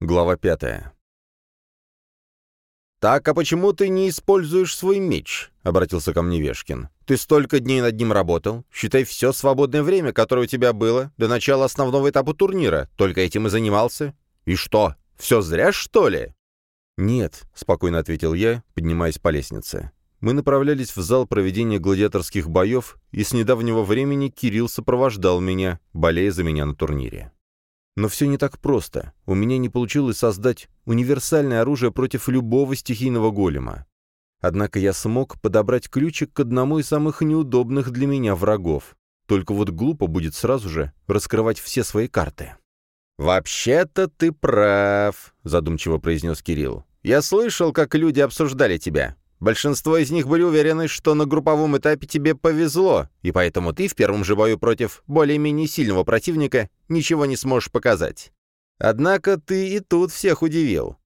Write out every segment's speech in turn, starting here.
Глава пятая. «Так, а почему ты не используешь свой меч?» — обратился ко мне Вешкин. «Ты столько дней над ним работал. Считай, все свободное время, которое у тебя было, до начала основного этапа турнира. Только этим и занимался. И что, все зря, что ли?» «Нет», — спокойно ответил я, поднимаясь по лестнице. Мы направлялись в зал проведения гладиаторских боев, и с недавнего времени Кирилл сопровождал меня, болея за меня на турнире. Но все не так просто. У меня не получилось создать универсальное оружие против любого стихийного голема. Однако я смог подобрать ключик к одному из самых неудобных для меня врагов. Только вот глупо будет сразу же раскрывать все свои карты. «Вообще-то ты прав», — задумчиво произнес Кирилл. «Я слышал, как люди обсуждали тебя. Большинство из них были уверены, что на групповом этапе тебе повезло, и поэтому ты в первом же бою против более-менее сильного противника ничего не сможешь показать. Однако ты и тут всех удивил.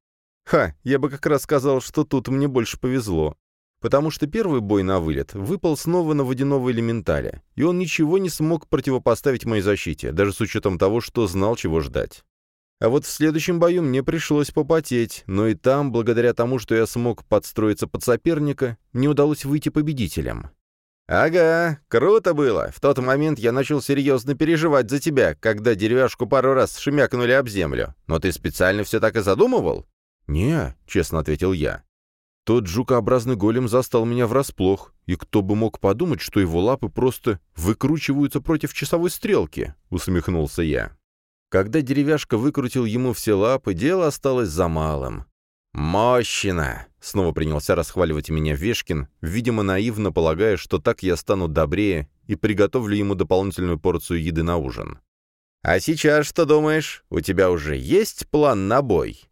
Ха, я бы как раз сказал, что тут мне больше повезло. Потому что первый бой на вылет выпал снова на водяного элементаля, и он ничего не смог противопоставить моей защите, даже с учетом того, что знал, чего ждать. А вот в следующем бою мне пришлось попотеть, но и там, благодаря тому, что я смог подстроиться под соперника, мне удалось выйти победителем. «Ага, круто было. В тот момент я начал серьезно переживать за тебя, когда деревяшку пару раз шмякнули об землю. Но ты специально все так и задумывал?» «Не», — честно ответил я. Тот жукообразный голем застал меня врасплох, и кто бы мог подумать, что его лапы просто выкручиваются против часовой стрелки, — усмехнулся я. Когда деревяшка выкрутил ему все лапы, дело осталось за малым. «Мощно!» — снова принялся расхваливать меня Вешкин, видимо, наивно полагая, что так я стану добрее и приготовлю ему дополнительную порцию еды на ужин. «А сейчас что думаешь? У тебя уже есть план на бой?»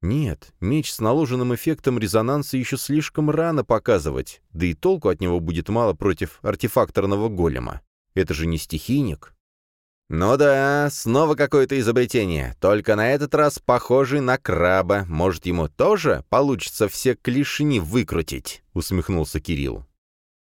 «Нет, меч с наложенным эффектом резонанса еще слишком рано показывать, да и толку от него будет мало против артефакторного голема. Это же не стихийник». «Ну да, снова какое-то изобретение, только на этот раз похожий на краба. Может, ему тоже получится все клешни выкрутить?» — усмехнулся Кирилл.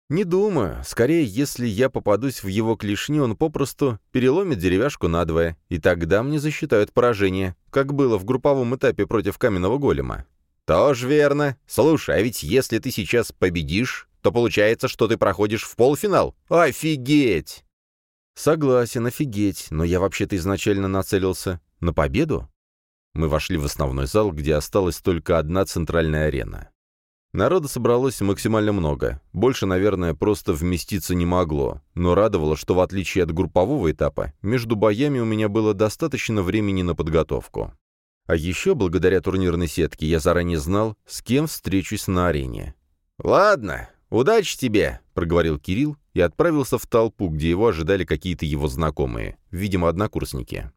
«Не думаю. Скорее, если я попадусь в его клешни, он попросту переломит деревяшку надвое, и тогда мне засчитают поражение, как было в групповом этапе против каменного голема». «Тоже верно. Слушай, а ведь если ты сейчас победишь, то получается, что ты проходишь в полуфинал. Офигеть!» «Согласен, офигеть, но я вообще-то изначально нацелился на победу». Мы вошли в основной зал, где осталась только одна центральная арена. Народа собралось максимально много. Больше, наверное, просто вместиться не могло. Но радовало, что в отличие от группового этапа, между боями у меня было достаточно времени на подготовку. А еще, благодаря турнирной сетке, я заранее знал, с кем встречусь на арене. «Ладно, удачи тебе!» — проговорил Кирилл и отправился в толпу, где его ожидали какие-то его знакомые, видимо, однокурсники.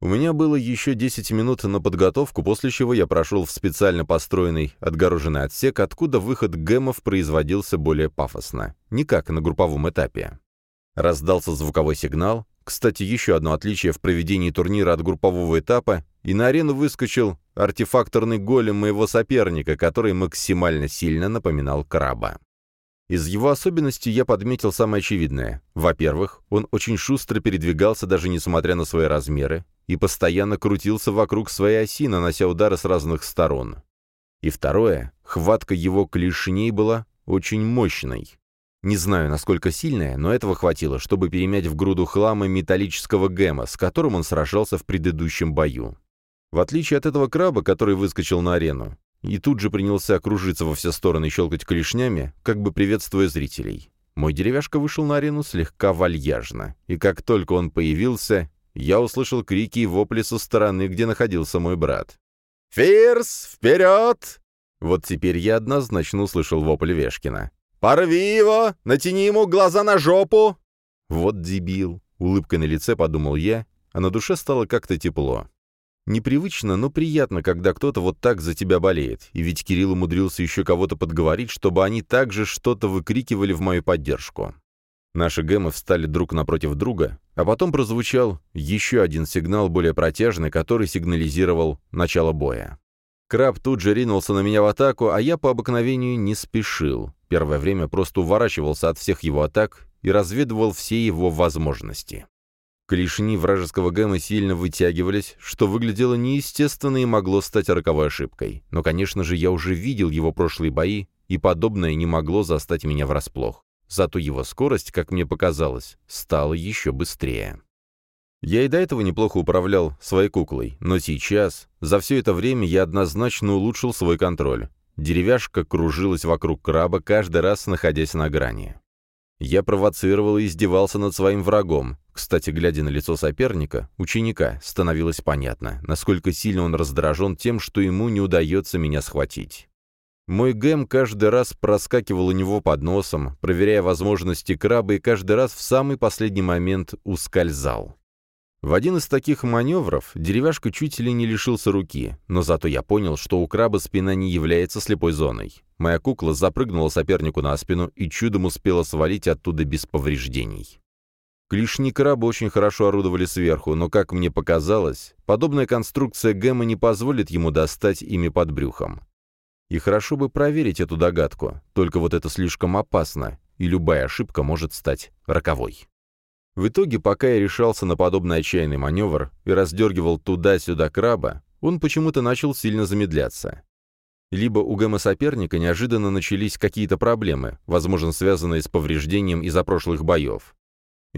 У меня было еще 10 минут на подготовку, после чего я прошел в специально построенный отгороженный отсек, откуда выход гэмов производился более пафосно, не как на групповом этапе. Раздался звуковой сигнал, кстати, еще одно отличие в проведении турнира от группового этапа, и на арену выскочил артефакторный голем моего соперника, который максимально сильно напоминал краба. Из его особенностей я подметил самое очевидное. Во-первых, он очень шустро передвигался, даже несмотря на свои размеры, и постоянно крутился вокруг своей оси, нанося удары с разных сторон. И второе, хватка его клешней была очень мощной. Не знаю, насколько сильная, но этого хватило, чтобы перемять в груду хлама металлического гэма, с которым он сражался в предыдущем бою. В отличие от этого краба, который выскочил на арену, и тут же принялся окружиться во все стороны и щелкать клешнями, как бы приветствуя зрителей. Мой деревяшка вышел на арену слегка вальяжно, и как только он появился, я услышал крики и вопли со стороны, где находился мой брат. «Фирс, вперед!» Вот теперь я однозначно услышал вопль Вешкина. «Порви его! Натяни ему глаза на жопу!» Вот дебил! Улыбкой на лице подумал я, а на душе стало как-то тепло. Непривычно, но приятно, когда кто-то вот так за тебя болеет. И ведь Кирилл умудрился еще кого-то подговорить, чтобы они также что-то выкрикивали в мою поддержку. Наши гэмы встали друг напротив друга, а потом прозвучал еще один сигнал, более протяжный, который сигнализировал начало боя. Краб тут же ринулся на меня в атаку, а я по обыкновению не спешил. Первое время просто уворачивался от всех его атак и разведывал все его возможности. Клешни вражеского гэма сильно вытягивались, что выглядело неестественно и могло стать роковой ошибкой. Но, конечно же, я уже видел его прошлые бои, и подобное не могло застать меня врасплох. Зато его скорость, как мне показалось, стала еще быстрее. Я и до этого неплохо управлял своей куклой, но сейчас, за все это время я однозначно улучшил свой контроль. Деревяшка кружилась вокруг краба, каждый раз находясь на грани. Я провоцировал и издевался над своим врагом. Кстати, глядя на лицо соперника, ученика, становилось понятно, насколько сильно он раздражен тем, что ему не удается меня схватить. Мой гэм каждый раз проскакивал у него под носом, проверяя возможности краба, и каждый раз в самый последний момент ускользал. В один из таких маневров деревяшка чуть ли не лишился руки, но зато я понял, что у краба спина не является слепой зоной. Моя кукла запрыгнула сопернику на спину и чудом успела свалить оттуда без повреждений. Клешни краба очень хорошо орудовали сверху, но, как мне показалось, подобная конструкция Гэма не позволит ему достать ими под брюхом. И хорошо бы проверить эту догадку, только вот это слишком опасно, и любая ошибка может стать роковой. В итоге, пока я решался на подобный отчаянный маневр и раздергивал туда-сюда краба, он почему-то начал сильно замедляться. Либо у гэма соперника неожиданно начались какие-то проблемы, возможно, связанные с повреждением из-за прошлых боев.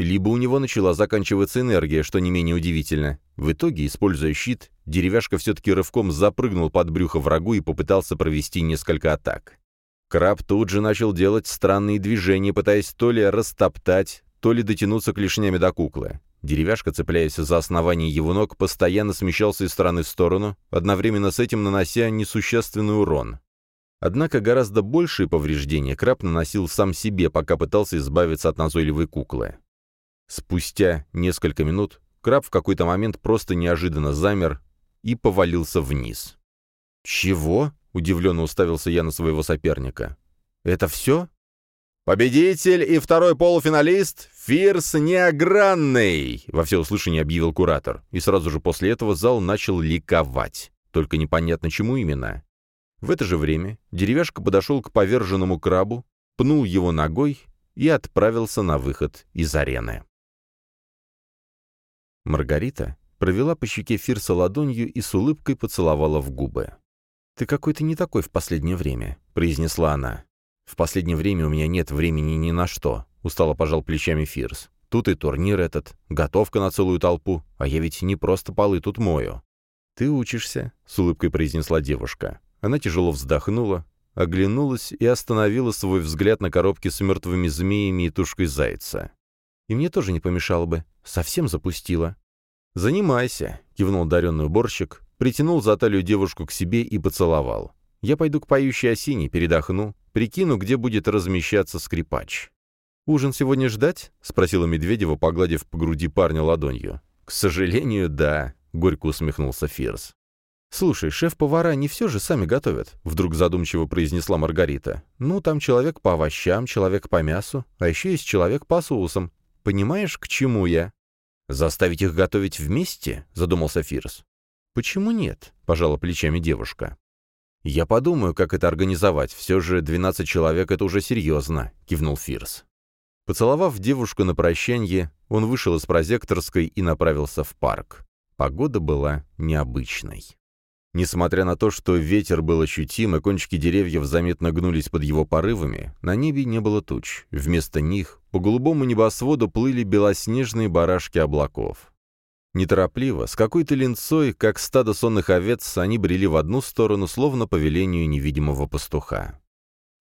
Либо у него начала заканчиваться энергия, что не менее удивительно. В итоге, используя щит, деревяшка все-таки рывком запрыгнул под брюхо врагу и попытался провести несколько атак. Краб тут же начал делать странные движения, пытаясь то ли растоптать, то ли дотянуться клешнями до куклы. Деревяшка, цепляясь за основание его ног, постоянно смещался из стороны в сторону, одновременно с этим нанося несущественный урон. Однако гораздо большие повреждения краб наносил сам себе, пока пытался избавиться от назойливой куклы. Спустя несколько минут краб в какой-то момент просто неожиданно замер и повалился вниз. «Чего?» — удивленно уставился я на своего соперника. «Это все?» «Победитель и второй полуфиналист Фирс Неогранный!» — во всеуслышание объявил куратор. И сразу же после этого зал начал ликовать. Только непонятно, чему именно. В это же время деревяшка подошел к поверженному крабу, пнул его ногой и отправился на выход из арены. Маргарита провела по щеке Фирса ладонью и с улыбкой поцеловала в губы. «Ты какой-то не такой в последнее время», — произнесла она. «В последнее время у меня нет времени ни на что», — устало пожал плечами Фирс. «Тут и турнир этот, готовка на целую толпу, а я ведь не просто полы тут мою». «Ты учишься», — с улыбкой произнесла девушка. Она тяжело вздохнула, оглянулась и остановила свой взгляд на коробке с мертвыми змеями и тушкой зайца. «И мне тоже не помешало бы. Совсем запустила». «Занимайся», — кивнул даренный уборщик, притянул за талию девушку к себе и поцеловал. «Я пойду к поющей осине, передохну, Прикину, где будет размещаться скрипач. «Ужин сегодня ждать?» — спросила Медведева, погладив по груди парня ладонью. «К сожалению, да», — горько усмехнулся Фирс. «Слушай, шеф-повара не все же сами готовят», — вдруг задумчиво произнесла Маргарита. «Ну, там человек по овощам, человек по мясу, а еще есть человек по соусам. Понимаешь, к чему я?» «Заставить их готовить вместе?» — задумался Фирс. «Почему нет?» — пожала плечами девушка. «Я подумаю, как это организовать. Все же 12 человек — это уже серьезно», — кивнул Фирс. Поцеловав девушку на прощанье, он вышел из прозекторской и направился в парк. Погода была необычной. Несмотря на то, что ветер был ощутим и кончики деревьев заметно гнулись под его порывами, на небе не было туч. Вместо них по голубому небосводу плыли белоснежные барашки облаков. Неторопливо, с какой-то линцой, как стадо сонных овец, они брели в одну сторону, словно по велению невидимого пастуха.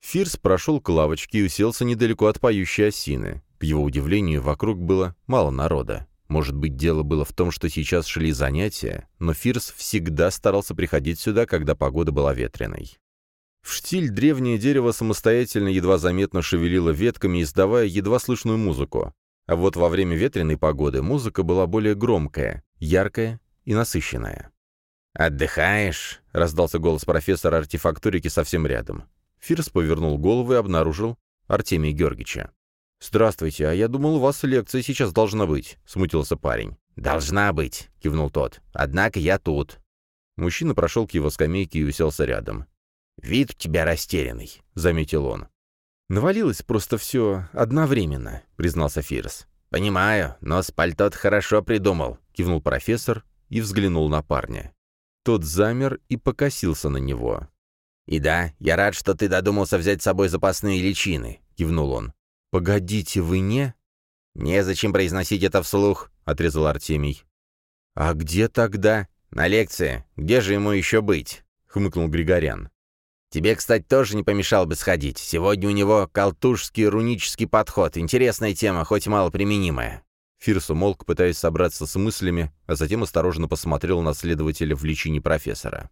Фирс прошел к лавочке и уселся недалеко от поющей осины. К его удивлению, вокруг было мало народа. Может быть, дело было в том, что сейчас шли занятия, но Фирс всегда старался приходить сюда, когда погода была ветреной. В штиль древнее дерево самостоятельно едва заметно шевелило ветками, издавая едва слышную музыку. А вот во время ветреной погоды музыка была более громкая, яркая и насыщенная. «Отдыхаешь?» — раздался голос профессора артефакторики совсем рядом. Фирс повернул голову и обнаружил Артемия Георгича. «Здравствуйте, а я думал, у вас лекция сейчас должна быть», — смутился парень. «Должна быть», — кивнул тот. «Однако я тут». Мужчина прошел к его скамейке и уселся рядом. «Вид у тебя растерянный», — заметил он. «Навалилось просто все одновременно», — признался Фирс. «Понимаю, но с пальто хорошо придумал», — кивнул профессор и взглянул на парня. Тот замер и покосился на него. «И да, я рад, что ты додумался взять с собой запасные личины», — кивнул он. «Погодите, вы не...» «Незачем произносить это вслух», — отрезал Артемий. «А где тогда?» «На лекции. Где же ему еще быть?» — хмыкнул Григорян. «Тебе, кстати, тоже не помешал бы сходить. Сегодня у него колтушский рунический подход. Интересная тема, хоть мало применимая». Фирс умолк, пытаясь собраться с мыслями, а затем осторожно посмотрел на следователя в личине профессора.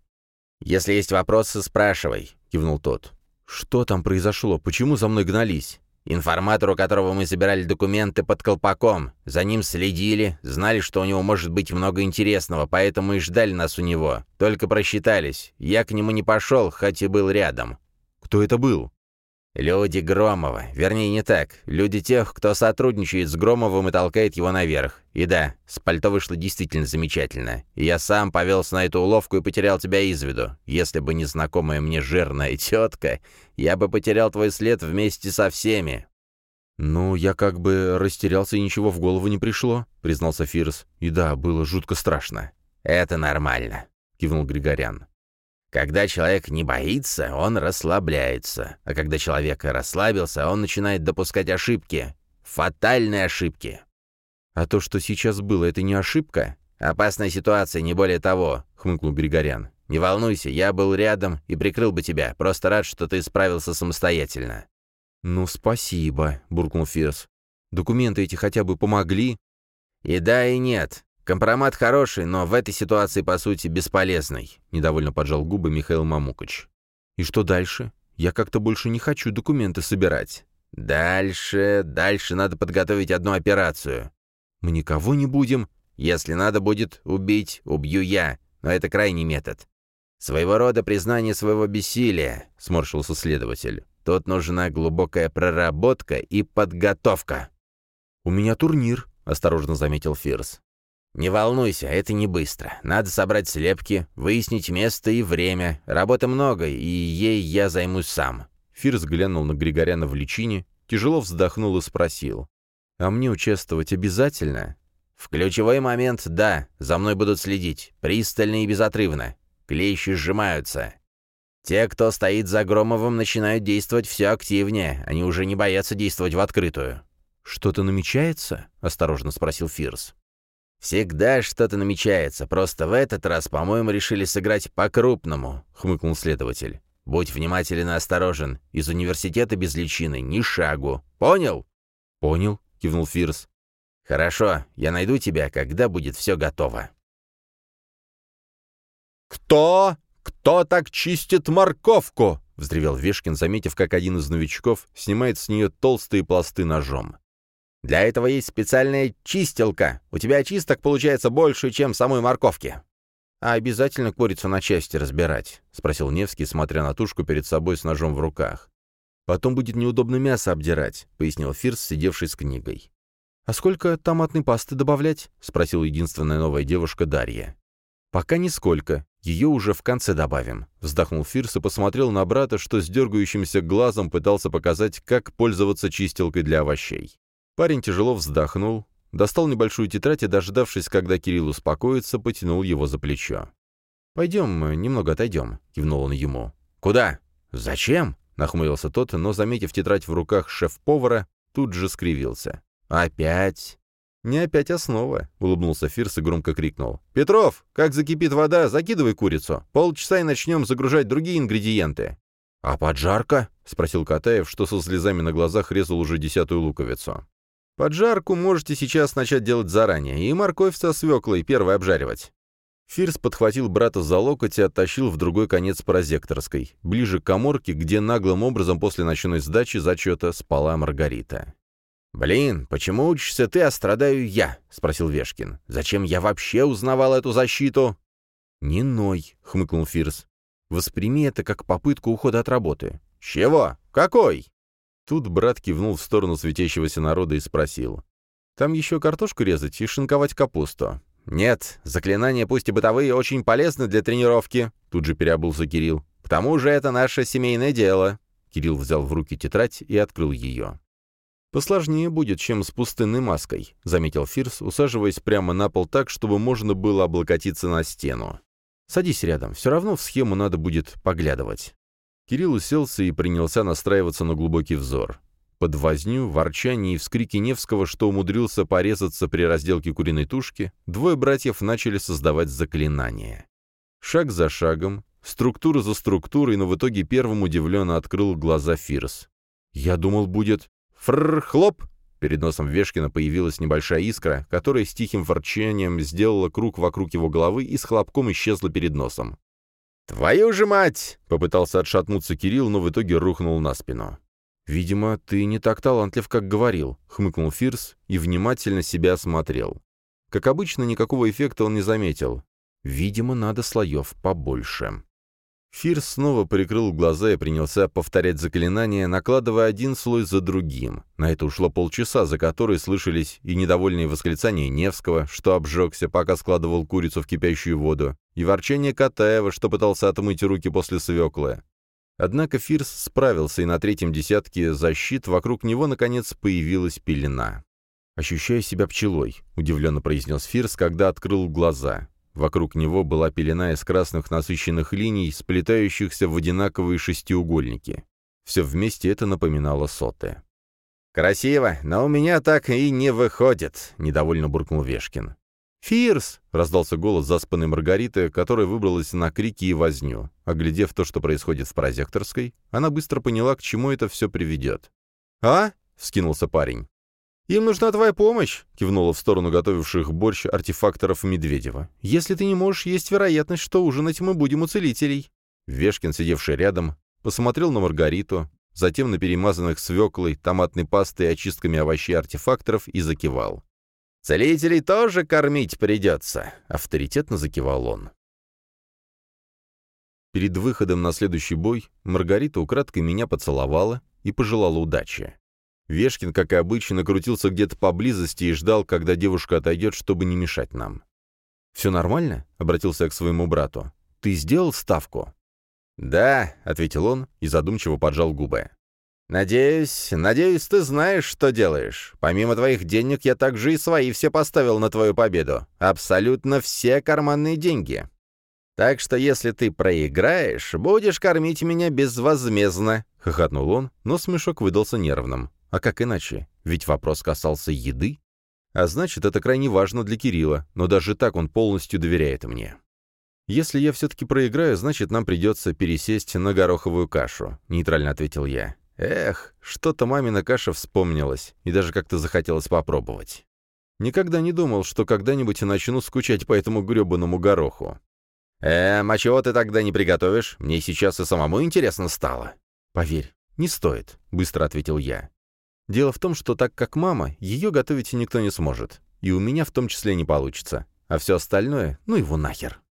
«Если есть вопросы, спрашивай», — кивнул тот. «Что там произошло? Почему за мной гнались?» Информатор, у которого мы забирали документы под колпаком. За ним следили, знали, что у него может быть много интересного, поэтому и ждали нас у него. Только просчитались. Я к нему не пошел, хоть и был рядом. Кто это был? Люди Громова. Вернее, не так. Люди тех, кто сотрудничает с Громовым и толкает его наверх. И да, с пальто вышло действительно замечательно. И я сам повелся на эту уловку и потерял тебя из виду. Если бы не знакомая мне жирная тетка, я бы потерял твой след вместе со всеми. «Ну, я как бы растерялся и ничего в голову не пришло», — признался Фирс. «И да, было жутко страшно». «Это нормально», — кивнул Григорян. Когда человек не боится, он расслабляется. А когда человек расслабился, он начинает допускать ошибки. Фатальные ошибки. «А то, что сейчас было, это не ошибка?» «Опасная ситуация, не более того», — хмыкнул Григорян. «Не волнуйся, я был рядом и прикрыл бы тебя. Просто рад, что ты справился самостоятельно». «Ну, спасибо», — буркнул Фирс. «Документы эти хотя бы помогли?» «И да, и нет. «Компромат хороший, но в этой ситуации, по сути, бесполезный», — недовольно поджал губы Михаил Мамукач. «И что дальше? Я как-то больше не хочу документы собирать». «Дальше, дальше надо подготовить одну операцию». «Мы никого не будем?» «Если надо будет убить, убью я, но это крайний метод». «Своего рода признание своего бессилия», — сморщился следователь. «Тут нужна глубокая проработка и подготовка». «У меня турнир», — осторожно заметил Фирс. «Не волнуйся, это не быстро. Надо собрать слепки, выяснить место и время. Работы много, и ей я займусь сам». Фирс глянул на Григоряна в личине, тяжело вздохнул и спросил. «А мне участвовать обязательно?» «В ключевой момент, да. За мной будут следить. Пристально и безотрывно. Клещи сжимаются. Те, кто стоит за Громовым, начинают действовать все активнее. Они уже не боятся действовать в открытую». «Что-то намечается?» — осторожно спросил Фирс. «Всегда что-то намечается, просто в этот раз, по-моему, решили сыграть по-крупному», — хмыкнул следователь. «Будь внимателен и осторожен. Из университета без личины ни шагу. Понял?» «Понял», — кивнул Фирс. «Хорошо, я найду тебя, когда будет все готово». «Кто? Кто так чистит морковку?» — взревел Вешкин, заметив, как один из новичков снимает с нее толстые пласты ножом. Для этого есть специальная чистилка. У тебя чисток получается больше, чем самой морковки». «А обязательно курицу на части разбирать?» — спросил Невский, смотря на тушку перед собой с ножом в руках. «Потом будет неудобно мясо обдирать», — пояснил Фирс, сидевший с книгой. «А сколько томатной пасты добавлять?» — спросила единственная новая девушка Дарья. «Пока нисколько. Ее уже в конце добавим», — вздохнул Фирс и посмотрел на брата, что с дергающимся глазом пытался показать, как пользоваться чистилкой для овощей. Парень тяжело вздохнул, достал небольшую тетрадь и, дождавшись, когда Кирилл успокоится, потянул его за плечо. «Пойдем, немного отойдем», — кивнул он ему. «Куда? Зачем?» — нахмурился тот, но, заметив тетрадь в руках шеф-повара, тут же скривился. «Опять?» «Не опять основа», — улыбнулся Фирс и громко крикнул. «Петров, как закипит вода, закидывай курицу. Полчаса и начнем загружать другие ингредиенты». «А поджарка?» — спросил Катаев, что со слезами на глазах резал уже десятую луковицу. Поджарку можете сейчас начать делать заранее, и морковь со свеклой первой обжаривать». Фирс подхватил брата за локоть и оттащил в другой конец прозекторской, ближе к коморке, где наглым образом после ночной сдачи зачета спала Маргарита. «Блин, почему учишься ты, а страдаю я?» — спросил Вешкин. «Зачем я вообще узнавал эту защиту?» «Не ной», — хмыкнул Фирс. «Восприми это как попытку ухода от работы». «Чего? Какой?» Тут брат кивнул в сторону светящегося народа и спросил. «Там еще картошку резать и шинковать капусту». «Нет, заклинания, пусть и бытовые, очень полезны для тренировки», — тут же переобулся Кирилл. «К тому же это наше семейное дело». Кирилл взял в руки тетрадь и открыл ее. «Посложнее будет, чем с пустынной маской», — заметил Фирс, усаживаясь прямо на пол так, чтобы можно было облокотиться на стену. «Садись рядом, все равно в схему надо будет поглядывать». Кирилл уселся и принялся настраиваться на глубокий взор. Под возню, ворчание и вскрики Невского, что умудрился порезаться при разделке куриной тушки, двое братьев начали создавать заклинания. Шаг за шагом, структура за структурой, но в итоге первым удивленно открыл глаза Фирс. «Я думал, будет...» «Фррр-хлоп!» Перед носом Вешкина появилась небольшая искра, которая с тихим ворчанием сделала круг вокруг его головы и с хлопком исчезла перед носом. «Твою же мать!» — попытался отшатнуться Кирилл, но в итоге рухнул на спину. «Видимо, ты не так талантлив, как говорил», — хмыкнул Фирс и внимательно себя осмотрел. Как обычно, никакого эффекта он не заметил. «Видимо, надо слоев побольше». Фирс снова прикрыл глаза и принялся повторять заклинания, накладывая один слой за другим. На это ушло полчаса, за которые слышались и недовольные восклицания Невского, что обжегся, пока складывал курицу в кипящую воду, и ворчание Катаева, что пытался отмыть руки после свеклы. Однако Фирс справился, и на третьем десятке защит вокруг него, наконец, появилась пелена. «Ощущаю себя пчелой», — удивленно произнес Фирс, когда открыл глаза. Вокруг него была пелена из красных насыщенных линий, сплетающихся в одинаковые шестиугольники. Все вместе это напоминало соты. «Красиво, но у меня так и не выходит», — недовольно буркнул Вешкин. «Фирс!» — раздался голос заспанной Маргариты, которая выбралась на крики и возню. Оглядев то, что происходит в прозекторской, она быстро поняла, к чему это все приведет. «А?» — вскинулся парень. «Им нужна твоя помощь», — кивнула в сторону готовивших борщ артефакторов Медведева. «Если ты не можешь, есть вероятность, что ужинать мы будем у целителей». Вешкин, сидевший рядом, посмотрел на Маргариту, затем на перемазанных свеклой, томатной пастой и очистками овощей артефакторов и закивал. «Целителей тоже кормить придется», — авторитетно закивал он. Перед выходом на следующий бой Маргарита украдкой меня поцеловала и пожелала удачи. Вешкин, как и обычно, крутился где-то поблизости и ждал, когда девушка отойдет, чтобы не мешать нам. «Все нормально?» — обратился я к своему брату. «Ты сделал ставку?» «Да», — ответил он и задумчиво поджал губы. «Надеюсь, надеюсь, ты знаешь, что делаешь. Помимо твоих денег, я также и свои все поставил на твою победу. Абсолютно все карманные деньги. Так что если ты проиграешь, будешь кормить меня безвозмездно», — хохотнул он, но смешок выдался нервным. А как иначе? Ведь вопрос касался еды. А значит, это крайне важно для Кирилла, но даже так он полностью доверяет мне. «Если я все-таки проиграю, значит, нам придется пересесть на гороховую кашу», — нейтрально ответил я. «Эх, что-то мамина каша вспомнилась, и даже как-то захотелось попробовать. Никогда не думал, что когда-нибудь начну скучать по этому гребаному гороху». «Эм, а чего ты тогда не приготовишь? Мне сейчас и самому интересно стало». «Поверь, не стоит», — быстро ответил я. Дело в том, что так как мама, ее готовить никто не сможет. И у меня в том числе не получится. А все остальное, ну его нахер.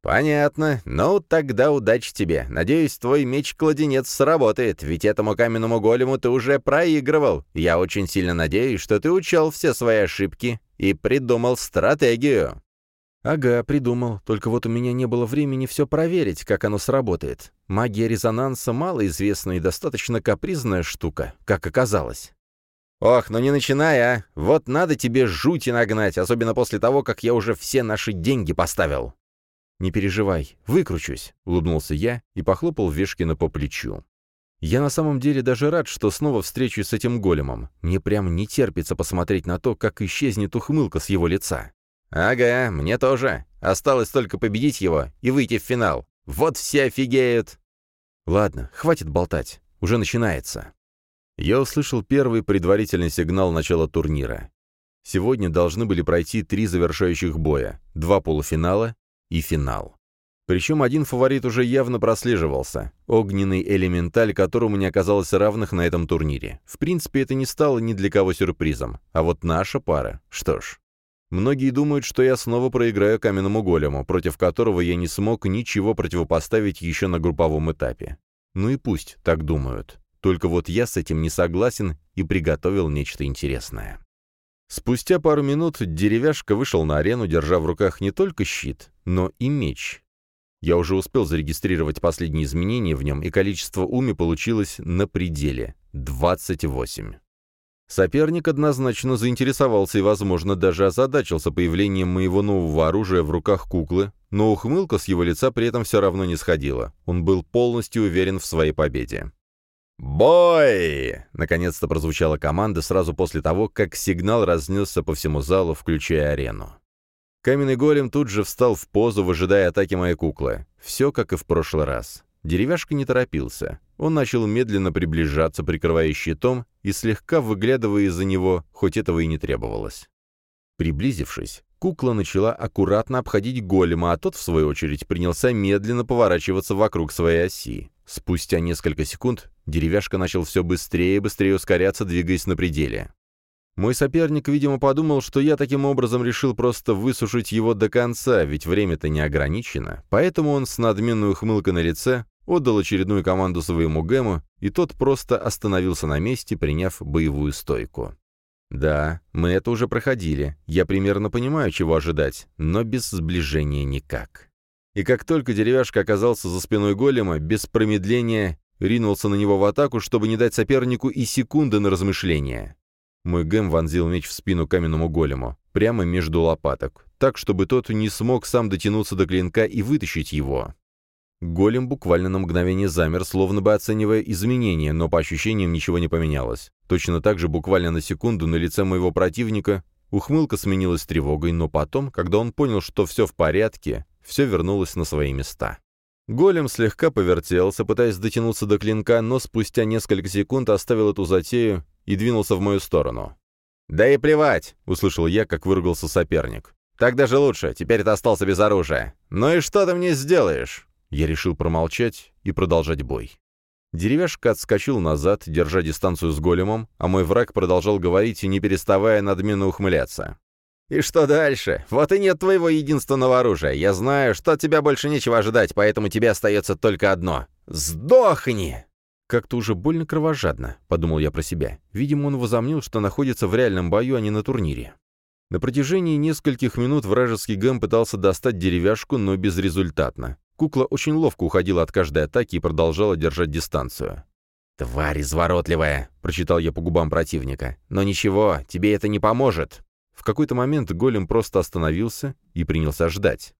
«Понятно. Ну, тогда удачи тебе. Надеюсь, твой меч-кладенец сработает, ведь этому каменному голему ты уже проигрывал. Я очень сильно надеюсь, что ты учел все свои ошибки и придумал стратегию». «Ага, придумал. Только вот у меня не было времени все проверить, как оно сработает. Магия резонанса — малоизвестная и достаточно капризная штука, как оказалось». «Ох, ну не начинай, а! Вот надо тебе жути нагнать, особенно после того, как я уже все наши деньги поставил». «Не переживай, выкручусь», — улыбнулся я и похлопал Вешкина по плечу. «Я на самом деле даже рад, что снова встречусь с этим големом. Мне прям не терпится посмотреть на то, как исчезнет ухмылка с его лица». «Ага, мне тоже. Осталось только победить его и выйти в финал. Вот все офигеют!» «Ладно, хватит болтать. Уже начинается». Я услышал первый предварительный сигнал начала турнира. Сегодня должны были пройти три завершающих боя, два полуфинала и финал. Причем один фаворит уже явно прослеживался — огненный элементаль, которому не оказалось равных на этом турнире. В принципе, это не стало ни для кого сюрпризом. А вот наша пара, что ж, Многие думают, что я снова проиграю каменному голему, против которого я не смог ничего противопоставить еще на групповом этапе. Ну и пусть так думают. Только вот я с этим не согласен и приготовил нечто интересное. Спустя пару минут деревяшка вышел на арену, держа в руках не только щит, но и меч. Я уже успел зарегистрировать последние изменения в нем, и количество уми получилось на пределе — 28. Соперник однозначно заинтересовался и, возможно, даже озадачился появлением моего нового оружия в руках куклы, но ухмылка с его лица при этом все равно не сходила. Он был полностью уверен в своей победе. «Бой!» — наконец-то прозвучала команда сразу после того, как сигнал разнесся по всему залу, включая арену. Каменный голем тут же встал в позу, выжидая атаки моей куклы. Все как и в прошлый раз. Деревяшка не торопился. Он начал медленно приближаться, прикрывая щитом и слегка выглядывая из-за него, хоть этого и не требовалось. Приблизившись, кукла начала аккуратно обходить голема, а тот, в свою очередь, принялся медленно поворачиваться вокруг своей оси. Спустя несколько секунд деревяшка начал все быстрее и быстрее ускоряться, двигаясь на пределе. Мой соперник, видимо, подумал, что я таким образом решил просто высушить его до конца, ведь время-то не ограничено, поэтому он с надменной ухмылкой на лице отдал очередную команду своему Гэму, и тот просто остановился на месте, приняв боевую стойку. Да, мы это уже проходили, я примерно понимаю, чего ожидать, но без сближения никак. И как только деревяшка оказался за спиной голема, без промедления ринулся на него в атаку, чтобы не дать сопернику и секунды на размышление. Мой Гэм вонзил меч в спину каменному голему, прямо между лопаток, так, чтобы тот не смог сам дотянуться до клинка и вытащить его. Голем буквально на мгновение замер, словно бы оценивая изменения, но по ощущениям ничего не поменялось. Точно так же буквально на секунду на лице моего противника ухмылка сменилась тревогой, но потом, когда он понял, что все в порядке, все вернулось на свои места. Голем слегка повертелся, пытаясь дотянуться до клинка, но спустя несколько секунд оставил эту затею и двинулся в мою сторону. «Да и плевать!» — услышал я, как выругался соперник. «Так даже лучше, теперь ты остался без оружия. Ну и что ты мне сделаешь?» Я решил промолчать и продолжать бой. Деревяшка отскочил назад, держа дистанцию с големом, а мой враг продолжал говорить, не переставая надменно ухмыляться. «И что дальше? Вот и нет твоего единственного оружия. Я знаю, что от тебя больше нечего ожидать, поэтому тебе остается только одно. Сдохни!» «Как-то уже больно кровожадно», — подумал я про себя. Видимо, он возомнил, что находится в реальном бою, а не на турнире. На протяжении нескольких минут вражеский гэм пытался достать деревяшку, но безрезультатно. Кукла очень ловко уходила от каждой атаки и продолжала держать дистанцию. «Тварь изворотливая!» — прочитал я по губам противника. «Но ничего, тебе это не поможет!» В какой-то момент голем просто остановился и принялся ждать.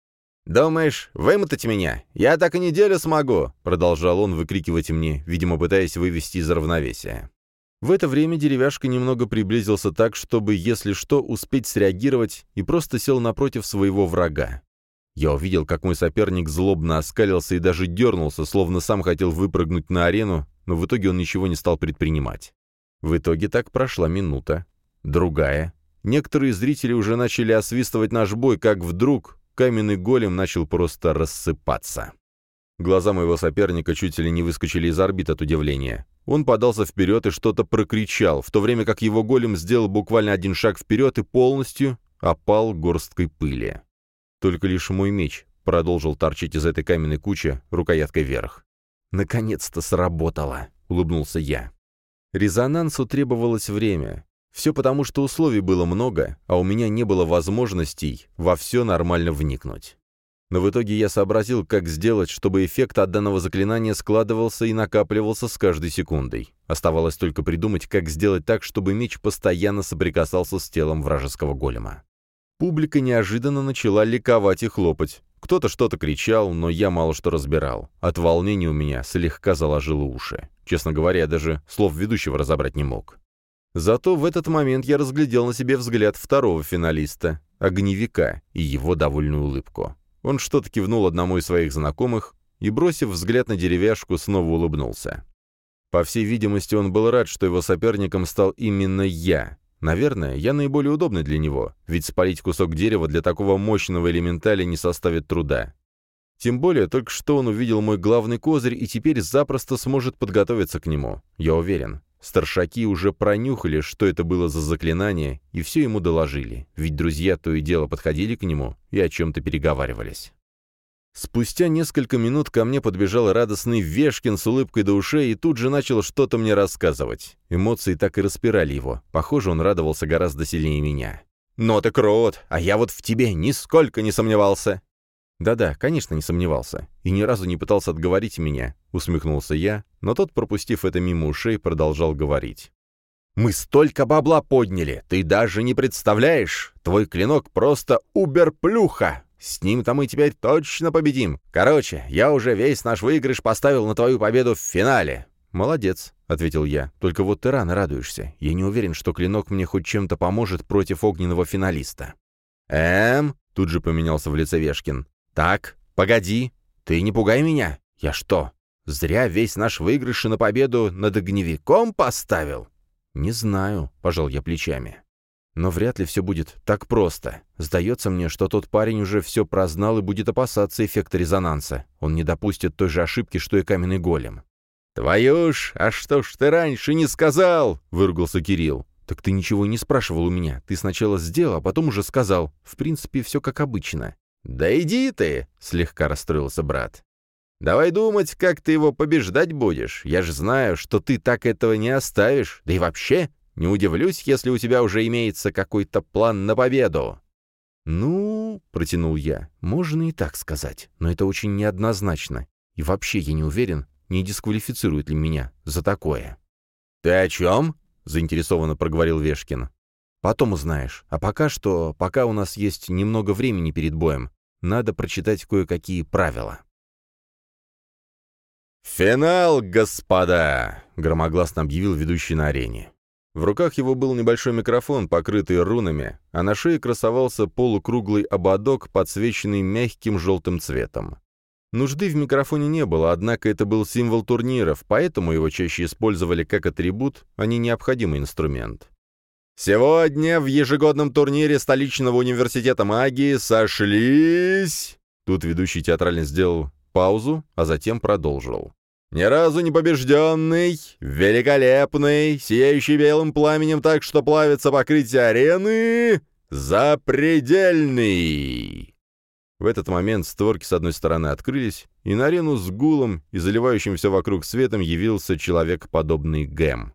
«Думаешь, вымотать меня? Я так и неделю смогу!» — продолжал он выкрикивать мне, видимо, пытаясь вывести из равновесия. В это время деревяшка немного приблизился так, чтобы, если что, успеть среагировать, и просто сел напротив своего врага. Я увидел, как мой соперник злобно оскалился и даже дернулся, словно сам хотел выпрыгнуть на арену, но в итоге он ничего не стал предпринимать. В итоге так прошла минута, другая. Некоторые зрители уже начали освистывать наш бой, как вдруг каменный голем начал просто рассыпаться. Глаза моего соперника чуть ли не выскочили из орбит от удивления. Он подался вперед и что-то прокричал, в то время как его голем сделал буквально один шаг вперед и полностью опал горсткой пыли. Только лишь мой меч продолжил торчать из этой каменной кучи рукояткой вверх. «Наконец-то сработало!» — улыбнулся я. Резонансу требовалось время. Все потому, что условий было много, а у меня не было возможностей во все нормально вникнуть. Но в итоге я сообразил, как сделать, чтобы эффект от данного заклинания складывался и накапливался с каждой секундой. Оставалось только придумать, как сделать так, чтобы меч постоянно соприкасался с телом вражеского голема. Публика неожиданно начала ликовать и хлопать. Кто-то что-то кричал, но я мало что разбирал. От волнения у меня слегка заложило уши. Честно говоря, я даже слов ведущего разобрать не мог. Зато в этот момент я разглядел на себе взгляд второго финалиста, огневика, и его довольную улыбку. Он что-то кивнул одному из своих знакомых и, бросив взгляд на деревяшку, снова улыбнулся. По всей видимости, он был рад, что его соперником стал именно я. Наверное, я наиболее удобный для него, ведь спалить кусок дерева для такого мощного элементаля не составит труда. Тем более, только что он увидел мой главный козырь и теперь запросто сможет подготовиться к нему. Я уверен. Старшаки уже пронюхали, что это было за заклинание, и все ему доложили, ведь друзья то и дело подходили к нему и о чем-то переговаривались. Спустя несколько минут ко мне подбежал радостный Вешкин с улыбкой до ушей и тут же начал что-то мне рассказывать. Эмоции так и распирали его. Похоже, он радовался гораздо сильнее меня. «Но ты крут, а я вот в тебе нисколько не сомневался!» «Да-да, конечно, не сомневался. И ни разу не пытался отговорить меня», — усмехнулся я, но тот, пропустив это мимо ушей, продолжал говорить. Мы столько бабла подняли, ты даже не представляешь. Твой клинок просто убер-плюха. С ним-то мы теперь точно победим. Короче, я уже весь наш выигрыш поставил на твою победу в финале». «Молодец», — ответил я. «Только вот ты рано радуешься. Я не уверен, что клинок мне хоть чем-то поможет против огненного финалиста». «Эм?» — тут же поменялся в лице Вешкин. «Так, погоди. Ты не пугай меня. Я что, зря весь наш выигрыш на победу над огневиком поставил?» «Не знаю», — пожал я плечами. «Но вряд ли все будет так просто. Сдается мне, что тот парень уже все прознал и будет опасаться эффекта резонанса. Он не допустит той же ошибки, что и каменный голем». «Твою ж, а что ж ты раньше не сказал?» — выругался Кирилл. «Так ты ничего не спрашивал у меня. Ты сначала сделал, а потом уже сказал. В принципе, все как обычно». «Да иди ты!» — слегка расстроился брат. «Давай думать, как ты его побеждать будешь. Я же знаю, что ты так этого не оставишь. Да и вообще, не удивлюсь, если у тебя уже имеется какой-то план на победу». «Ну...» — протянул я. «Можно и так сказать, но это очень неоднозначно. И вообще я не уверен, не дисквалифицирует ли меня за такое». «Ты о чем?» — заинтересованно проговорил Вешкин. «Потом узнаешь. А пока что, пока у нас есть немного времени перед боем, надо прочитать кое-какие правила». «Финал, господа!» — громогласно объявил ведущий на арене. В руках его был небольшой микрофон, покрытый рунами, а на шее красовался полукруглый ободок, подсвеченный мягким желтым цветом. Нужды в микрофоне не было, однако это был символ турниров, поэтому его чаще использовали как атрибут, а не необходимый инструмент. «Сегодня в ежегодном турнире столичного университета магии сошлись...» Тут ведущий театрально сделал паузу, а затем продолжил. «Ни разу не побежденный, великолепный, сияющий белым пламенем так, что плавится покрытие арены, запредельный!» В этот момент створки с одной стороны открылись, и на арену с гулом и заливающим все вокруг светом явился человек, подобный Гэм.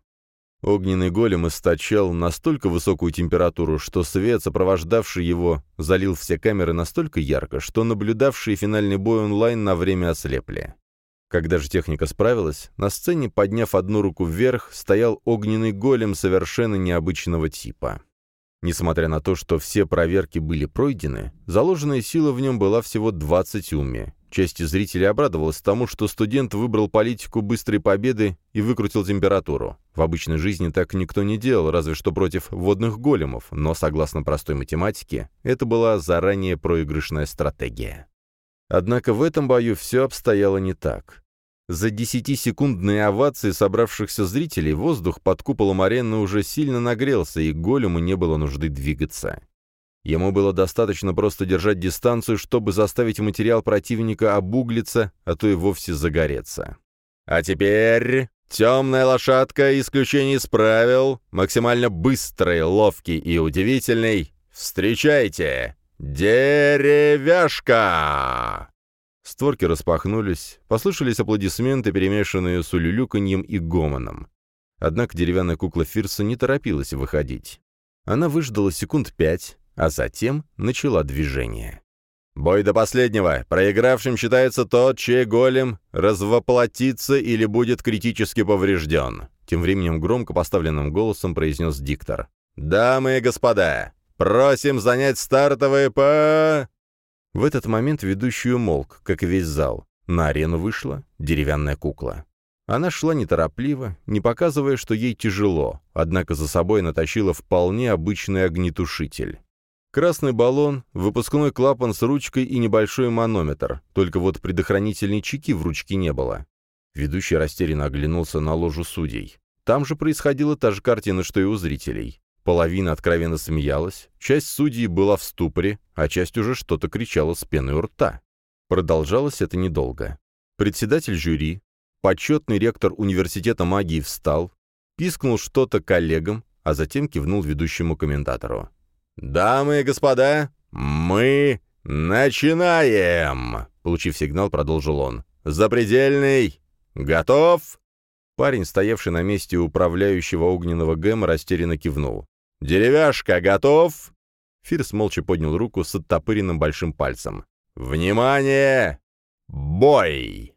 Огненный голем источал настолько высокую температуру, что свет, сопровождавший его, залил все камеры настолько ярко, что наблюдавшие финальный бой онлайн на время ослепли. Когда же техника справилась, на сцене, подняв одну руку вверх, стоял огненный голем совершенно необычного типа. Несмотря на то, что все проверки были пройдены, заложенная сила в нем была всего 20 уми. Часть зрителей обрадовалась тому, что студент выбрал политику быстрой победы и выкрутил температуру. В обычной жизни так никто не делал, разве что против водных големов, но, согласно простой математике, это была заранее проигрышная стратегия. Однако в этом бою все обстояло не так. За десятисекундные овации собравшихся зрителей воздух под куполом арены уже сильно нагрелся, и голему не было нужды двигаться. Ему было достаточно просто держать дистанцию, чтобы заставить материал противника обуглиться, а то и вовсе загореться. «А теперь темная лошадка, исключение из правил, максимально быстрый, ловкий и удивительный. Встречайте! Деревяшка!» Створки распахнулись, послышались аплодисменты, перемешанные с улюлюканьем и гомоном. Однако деревянная кукла Фирса не торопилась выходить. Она выждала секунд пять, а затем начала движение. «Бой до последнего. Проигравшим считается тот, чей голем развоплотится или будет критически поврежден», тем временем громко поставленным голосом произнес диктор. «Дамы и господа, просим занять стартовые по...» В этот момент ведущий умолк, как и весь зал. На арену вышла деревянная кукла. Она шла неторопливо, не показывая, что ей тяжело, однако за собой натащила вполне обычный огнетушитель. Красный баллон, выпускной клапан с ручкой и небольшой манометр, только вот предохранительной чеки в ручке не было. Ведущий растерянно оглянулся на ложу судей. Там же происходила та же картина, что и у зрителей. Половина откровенно смеялась, часть судей была в ступоре, а часть уже что-то кричала с пеной у рта. Продолжалось это недолго. Председатель жюри, почетный ректор университета магии встал, пискнул что-то коллегам, а затем кивнул ведущему комментатору. «Дамы и господа, мы начинаем!» Получив сигнал, продолжил он. «Запредельный! Готов?» Парень, стоявший на месте управляющего огненного гэма, растерянно кивнул. «Деревяшка, готов?» Фирс молча поднял руку с оттопыренным большим пальцем. «Внимание! Бой!»